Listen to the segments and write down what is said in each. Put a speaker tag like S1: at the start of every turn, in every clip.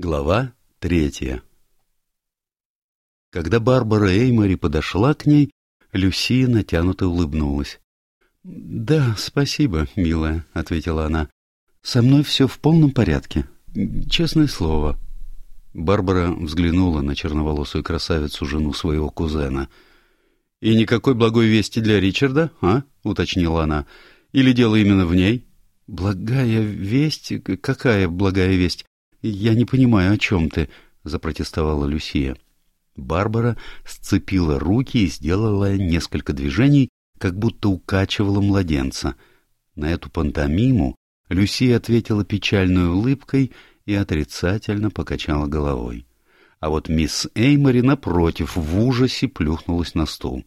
S1: Глава третья Когда Барбара Эймори подошла к ней, Люсия натянуто улыбнулась. — Да, спасибо, милая, — ответила она. — Со мной все в полном порядке. Честное слово. Барбара взглянула на черноволосую красавицу, жену своего кузена. — И никакой благой вести для Ричарда, а? — уточнила она. — Или дело именно в ней? — Благая весть? Какая благая весть? «Я не понимаю, о чем ты», — запротестовала Люсия. Барбара сцепила руки и сделала несколько движений, как будто укачивала младенца. На эту пантомиму Люсия ответила печальной улыбкой и отрицательно покачала головой. А вот мисс Эймори, напротив, в ужасе плюхнулась на стул.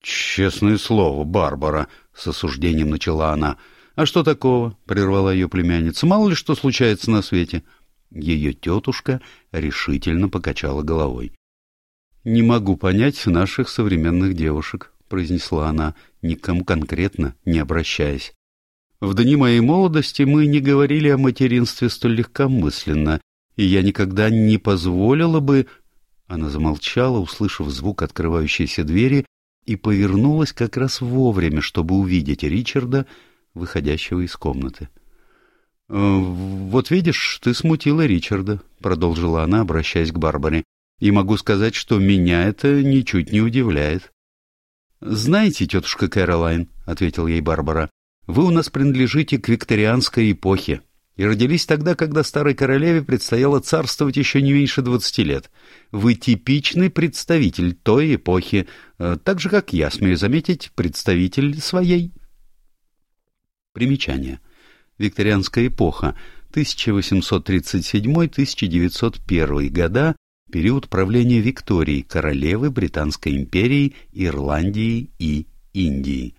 S1: «Честное слово, Барбара», — с осуждением начала она, — «А что такого?» — прервала ее племянница. «Мало ли что случается на свете». Ее тетушка решительно покачала головой. «Не могу понять наших современных девушек», — произнесла она, никому конкретно не обращаясь. «В дни моей молодости мы не говорили о материнстве столь легкомысленно, и я никогда не позволила бы...» Она замолчала, услышав звук открывающейся двери, и повернулась как раз вовремя, чтобы увидеть Ричарда, выходящего из комнаты. «Э, «Вот видишь, ты смутила Ричарда», — продолжила она, обращаясь к Барбаре. «И могу сказать, что меня это ничуть не удивляет». «Знаете, тетушка Кэролайн», — ответил ей Барбара, — «вы у нас принадлежите к викторианской эпохе и родились тогда, когда старой королеве предстояло царствовать еще не меньше двадцати лет. Вы типичный представитель той эпохи, э, так же, как я, смею заметить, представитель своей». Примечание. Викторианская эпоха, 1837-1901 года, период правления Виктории, королевы Британской империи, Ирландии и Индии.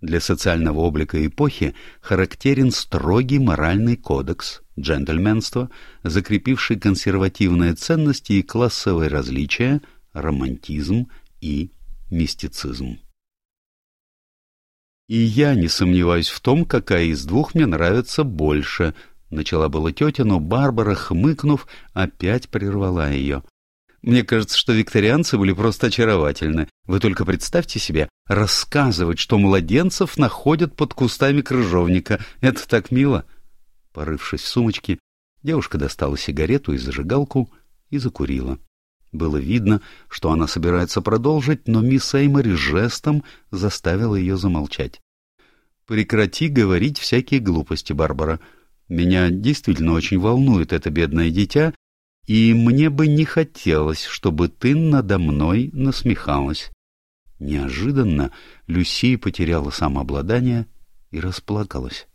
S1: Для социального облика эпохи характерен строгий моральный кодекс, джентльменство, закрепивший консервативные ценности и классовые различия, романтизм и мистицизм. И я не сомневаюсь в том, какая из двух мне нравится больше. Начала была тетя, но Барбара, хмыкнув, опять прервала ее. Мне кажется, что викторианцы были просто очаровательны. Вы только представьте себе, рассказывать, что младенцев находят под кустами крыжовника. Это так мило. Порывшись в сумочке, девушка достала сигарету и зажигалку и закурила. Было видно, что она собирается продолжить, но мисс Эймори жестом заставила ее замолчать. «Прекрати говорить всякие глупости, Барбара. Меня действительно очень волнует это бедное дитя, и мне бы не хотелось, чтобы ты надо мной насмехалась». Неожиданно Люси потеряла самообладание и расплакалась.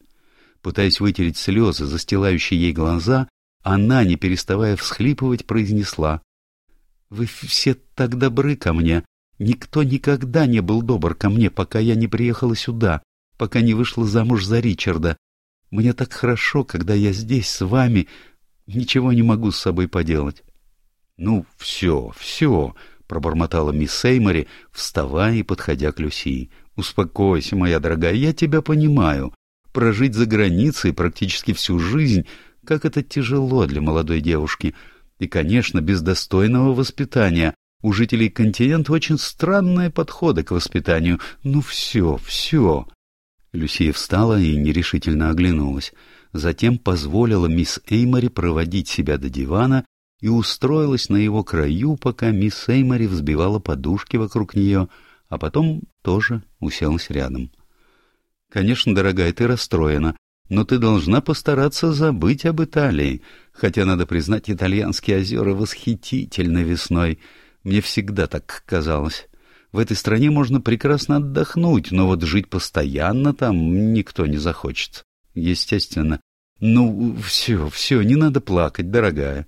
S1: Пытаясь вытереть слезы, застилающие ей глаза, она, не переставая всхлипывать, произнесла вы все так добры ко мне. Никто никогда не был добр ко мне, пока я не приехала сюда, пока не вышла замуж за Ричарда. Мне так хорошо, когда я здесь с вами. Ничего не могу с собой поделать. — Ну, все, все, — пробормотала мисс Эймори, вставая и подходя к Люсии. — Успокойся, моя дорогая, я тебя понимаю. Прожить за границей практически всю жизнь, как это тяжело для молодой девушки — и, конечно, без достойного воспитания. У жителей континента очень странные подходы к воспитанию. Ну все, все. Люсия встала и нерешительно оглянулась. Затем позволила мисс Эймори проводить себя до дивана и устроилась на его краю, пока мисс Эймори взбивала подушки вокруг нее, а потом тоже уселась рядом. «Конечно, дорогая, ты расстроена но ты должна постараться забыть об Италии, хотя, надо признать, итальянские озера восхитительны весной. Мне всегда так казалось. В этой стране можно прекрасно отдохнуть, но вот жить постоянно там никто не захочет. Естественно. Ну, все, все, не надо плакать, дорогая.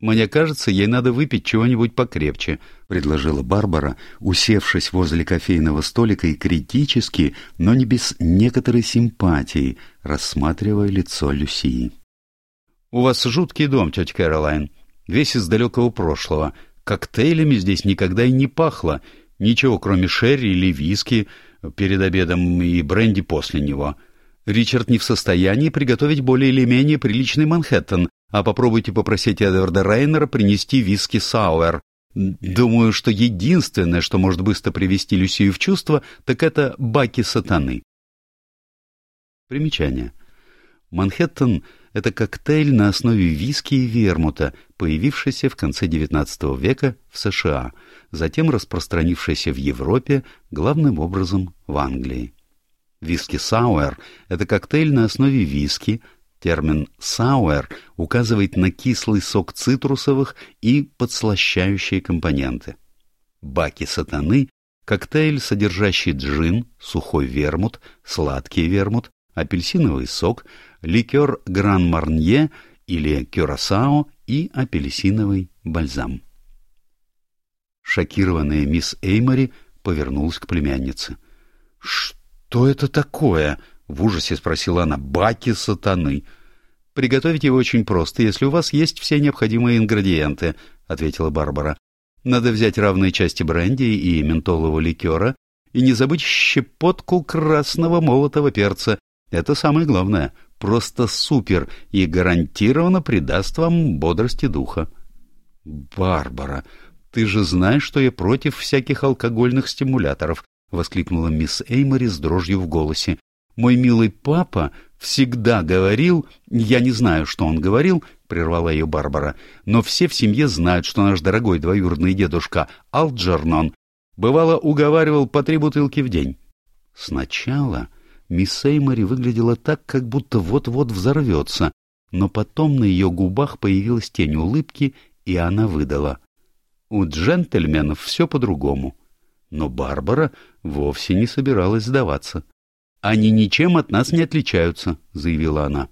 S1: «Мне кажется, ей надо выпить чего-нибудь покрепче», — предложила Барбара, усевшись возле кофейного столика и критически, но не без некоторой симпатии, рассматривая лицо Люсии. «У вас жуткий дом, тетя Кэролайн, весь из далекого прошлого. Коктейлями здесь никогда и не пахло. Ничего, кроме шерри или виски перед обедом и бренди после него. Ричард не в состоянии приготовить более или менее приличный Манхэттен, А попробуйте попросить Эдварда Рейнера принести виски Сауэр. Думаю, что единственное, что может быстро привести Люсию в чувство, так это баки сатаны. Примечание. Манхэттен — это коктейль на основе виски и вермута, появившийся в конце XIX века в США, затем распространившийся в Европе, главным образом в Англии. Виски Сауэр — это коктейль на основе виски, термин «сауэр» указывает на кислый сок цитрусовых и подслащающие компоненты. Баки сатаны — коктейль, содержащий джин, сухой вермут, сладкий вермут, апельсиновый сок, ликер Гран-Марнье или Кюрасао и апельсиновый бальзам. Шокированная мисс Эймори повернулась к племяннице. «Что это такое?» — в ужасе спросила она. «Баки сатаны». «Приготовить его очень просто, если у вас есть все необходимые ингредиенты», — ответила Барбара. «Надо взять равные части бренди и ментолового ликера и не забыть щепотку красного молотого перца это самое главное. Просто супер и гарантированно придаст вам бодрости духа. «Барбара, ты же знаешь, что я против всяких алкогольных стимуляторов», — воскликнула мисс Эймори с дрожью в голосе. «Мой милый папа всегда говорил... Я не знаю, что он говорил, — прервала ее Барбара, — но все в семье знают, что наш дорогой двоюродный дедушка Алджернон бывало уговаривал по три бутылки в день. Сначала Мисс Эймори выглядела так, как будто вот-вот взорвется, но потом на ее губах появилась тень улыбки, и она выдала. У джентльменов все по-другому. Но Барбара вовсе не собиралась сдаваться. «Они ничем от нас не отличаются», — заявила она.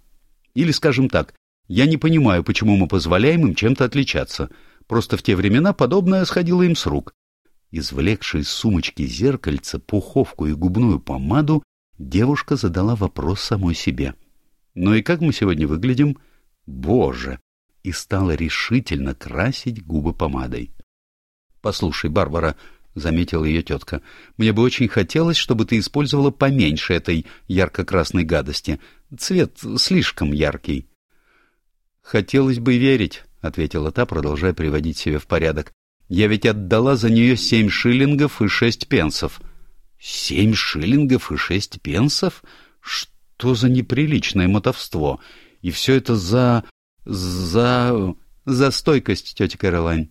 S1: «Или, скажем так, я не понимаю, почему мы позволяем им чем-то отличаться. Просто в те времена подобное сходило им с рук». Извлекши из сумочки зеркальце, пуховку и губную помаду, девушка задала вопрос самой себе. «Ну и как мы сегодня выглядим?» «Боже!» и стала решительно красить губы помадой. «Послушай, Барбара», — заметила ее тетка, — «мне бы очень хотелось, чтобы ты использовала поменьше этой ярко-красной гадости. Цвет слишком яркий». «Хотелось бы верить», — ответила та, продолжая приводить себя в порядок. «Я ведь отдала за нее семь шиллингов и шесть пенсов». Семь шиллингов и шесть пенсов? Что за неприличное мотовство? И все это за... за... за стойкость, тетя Кэролайн.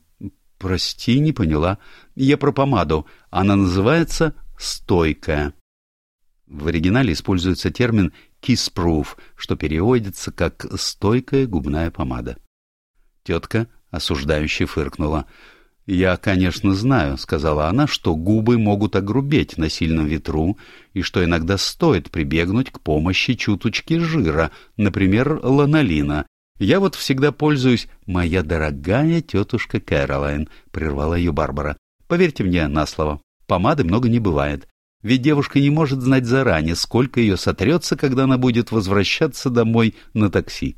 S1: Прости, не поняла. Я про помаду. Она называется «стойкая». В оригинале используется термин «kiss-proof», что переводится как «стойкая губная помада». Тетка осуждающе фыркнула. «Я, конечно, знаю», — сказала она, — «что губы могут огрубеть на сильном ветру и что иногда стоит прибегнуть к помощи чуточки жира, например, ланолина. Я вот всегда пользуюсь...» «Моя дорогая тетушка Кэролайн», — прервала ее Барбара. «Поверьте мне на слово, помады много не бывает. Ведь девушка не может знать заранее, сколько ее сотрется, когда она будет возвращаться домой на такси.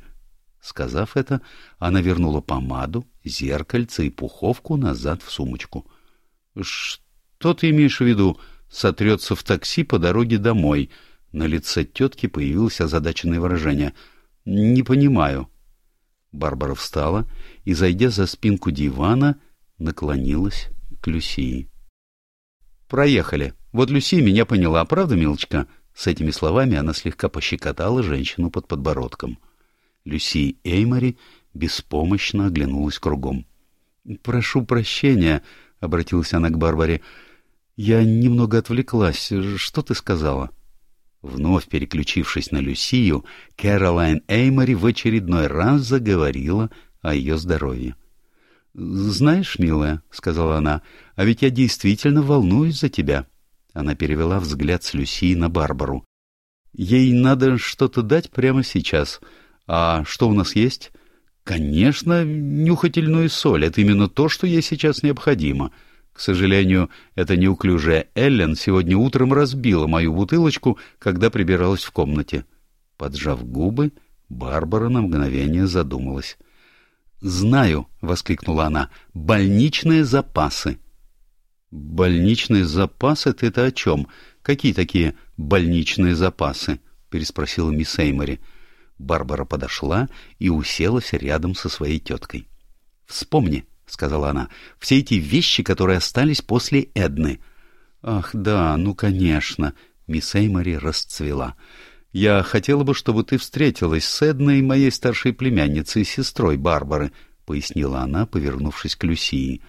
S1: Сказав это, она вернула помаду, зеркальце и пуховку назад в сумочку. — Что ты имеешь в виду? Сотрется в такси по дороге домой. На лице тетки появилось озадаченное выражение. — Не понимаю. Барбара встала и, зайдя за спинку дивана, наклонилась к Люсии. — Проехали. Вот Люси меня поняла, правда, милочка? С этими словами она слегка пощекотала женщину под подбородком. — Люси Эймори беспомощно оглянулась кругом. «Прошу прощения», — обратилась она к Барбаре. «Я немного отвлеклась. Что ты сказала?» Вновь переключившись на Люсию, Кэролайн Эймори в очередной раз заговорила о ее здоровье. «Знаешь, милая», — сказала она, — «а ведь я действительно волнуюсь за тебя». Она перевела взгляд с Люсии на Барбару. «Ей надо что-то дать прямо сейчас. А что у нас есть? Конечно, нюхательную соль. Это именно то, что ей сейчас необходимо. К сожалению, эта неуклюжая Эллен сегодня утром разбила мою бутылочку, когда прибиралась в комнате. Поджав губы, Барбара на мгновение задумалась. «Знаю», — воскликнула она, — «больничные запасы». «Больничные запасы? Ты это о чем? Какие такие больничные запасы?» — переспросила мисс Эймори. Барбара подошла и уселась рядом со своей теткой. «Вспомни», — сказала она, — «все эти вещи, которые остались после Эдны». «Ах, да, ну, конечно», — мисс Эймори расцвела. «Я хотела бы, чтобы ты встретилась с Эдной, моей старшей племянницей, сестрой Барбары», — пояснила она, повернувшись к Люсии.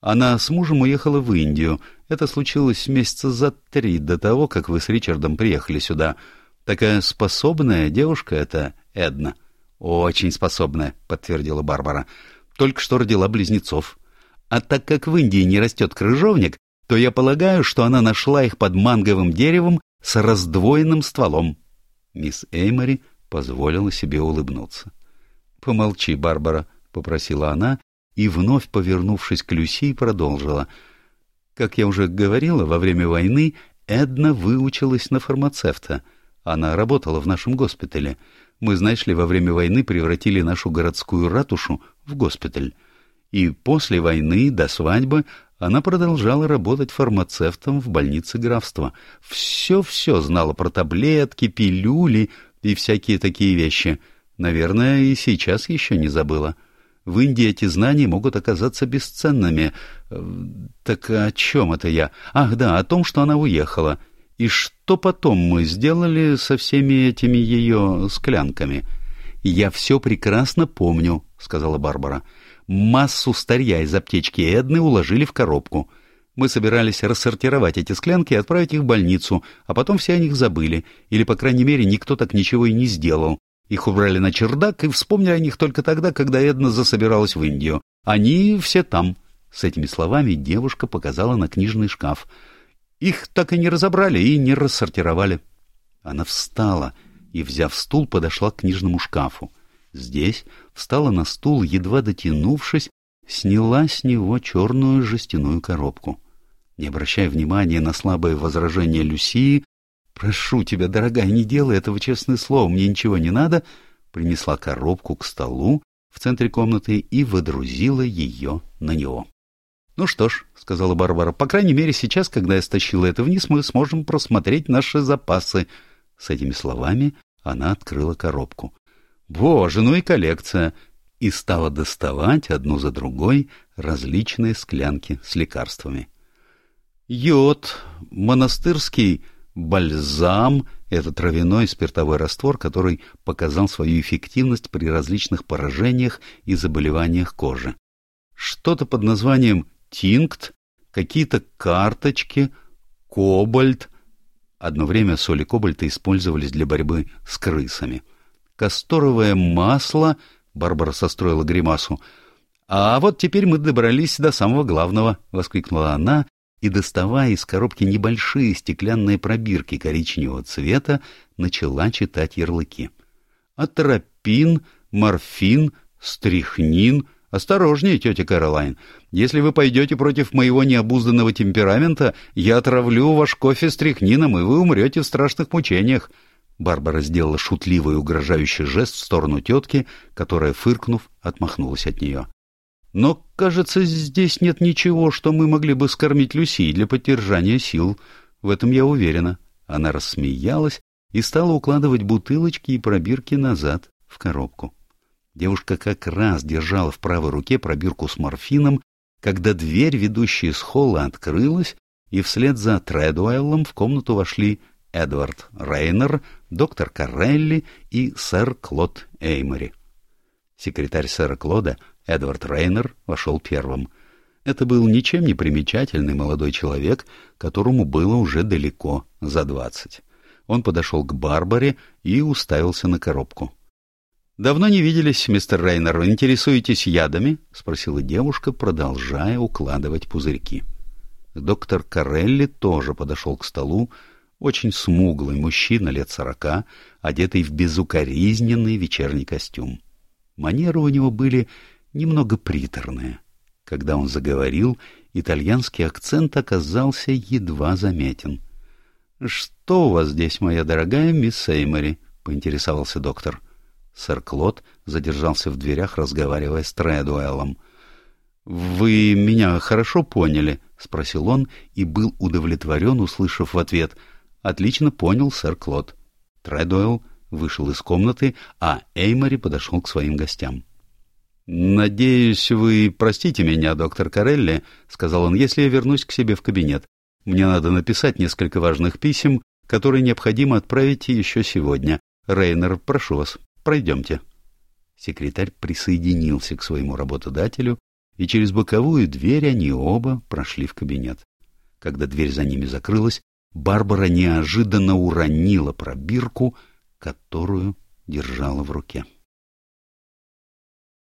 S1: «Она с мужем уехала в Индию. Это случилось месяца за три до того, как вы с Ричардом приехали сюда. Такая способная девушка эта Эдна». «Очень способная», — подтвердила Барбара. «Только что родила близнецов. А так как в Индии не растет крыжовник, то я полагаю, что она нашла их под манговым деревом с раздвоенным стволом». Мисс Эймори позволила себе улыбнуться. «Помолчи, Барбара», — попросила она, и, вновь повернувшись к Люси, продолжила. «Как я уже говорила, во время войны Эдна выучилась на фармацевта. Она работала в нашем госпитале. Мы, знаешь ли, во время войны превратили нашу городскую ратушу в госпиталь. И после войны, до свадьбы, она продолжала работать фармацевтом в больнице графства. Все-все знала про таблетки, пилюли и всякие такие вещи. Наверное, и сейчас еще не забыла. В Индии эти знания могут оказаться бесценными. Так о чем это я? Ах, да, о том, что она уехала. И что потом мы сделали со всеми этими ее склянками? «Я все прекрасно помню», — сказала Барбара. Массу старья из аптечки Эдны уложили в коробку. Мы собирались рассортировать эти склянки и отправить их в больницу, а потом все о них забыли, или, по крайней мере, никто так ничего и не сделал. Их убрали на чердак и вспомнили о них только тогда, когда Эдна засобиралась в Индию. Они все там. С этими словами девушка показала на книжный шкаф. Их так и не разобрали и не рассортировали. Она встала и, взяв стул, подошла к книжному шкафу. Здесь встала на стул, едва дотянувшись, сняла с него черную жестяную коробку. Не обращая внимания на слабое возражение Люсии, «Прошу тебя, дорогая, не делай этого, честное слово, мне ничего не надо», принесла коробку к столу в центре комнаты и водрузила ее на него. «Ну что ж», — сказала Барбара, — «по крайней мере сейчас, когда я стащила это вниз, мы сможем просмотреть наши запасы». С этими словами она открыла коробку. Боже, ну и коллекция! И стала доставать одну за другой различные склянки с лекарствами. Йод, монастырский бальзам — это травяной спиртовой раствор, который показал свою эффективность при различных поражениях и заболеваниях кожи. Что-то под названием тинкт, какие-то карточки, кобальт. Одно время соли кобальта использовались для борьбы с крысами — касторовое масло, Барбара состроила гримасу. А вот теперь мы добрались до самого главного, воскликнула она и, доставая из коробки небольшие стеклянные пробирки коричневого цвета, начала читать ярлыки. Атропин, морфин, стрихнин. Осторожнее, тетя Каролайн. Если вы пойдете против моего необузданного темперамента, я отравлю ваш кофе стрихнином, и вы умрете в страшных мучениях. Барбара сделала шутливый угрожающий жест в сторону тетки, которая, фыркнув, отмахнулась от нее. «Но, кажется, здесь нет ничего, что мы могли бы скормить Люси для поддержания сил. В этом я уверена». Она рассмеялась и стала укладывать бутылочки и пробирки назад в коробку. Девушка как раз держала в правой руке пробирку с морфином, когда дверь, ведущая из холла, открылась, и вслед за Тредуэллом в комнату вошли Эдвард Рейнер, доктор Карелли и сэр Клод Эймори. Секретарь сэра Клода, Эдвард Рейнер, вошел первым. Это был ничем не примечательный молодой человек, которому было уже далеко за двадцать. Он подошел к Барбаре и уставился на коробку. «Давно не виделись, мистер Рейнер. Интересуетесь ядами?» — спросила девушка, продолжая укладывать пузырьки. Доктор Карелли тоже подошел к столу, очень смуглый мужчина лет сорока, одетый в безукоризненный вечерний костюм. Манеры у него были немного приторные. Когда он заговорил, итальянский акцент оказался едва заметен. — Что у вас здесь, моя дорогая мисс Сеймори? — поинтересовался доктор. Сэр Клод задержался в дверях, разговаривая с Тредуэллом. — Вы меня хорошо поняли? — спросил он и был удовлетворен, услышав в ответ — Отлично понял сэр Клод. Тредуэлл вышел из комнаты, а Эймори подошел к своим гостям. «Надеюсь, вы простите меня, доктор Карелли», — сказал он, — «если я вернусь к себе в кабинет. Мне надо написать несколько важных писем, которые необходимо отправить еще сегодня. Рейнер, прошу вас, пройдемте». Секретарь присоединился к своему работодателю, и через боковую дверь они оба прошли в кабинет. Когда дверь за ними закрылась, Барбара неожиданно уронила пробирку, которую держала в руке.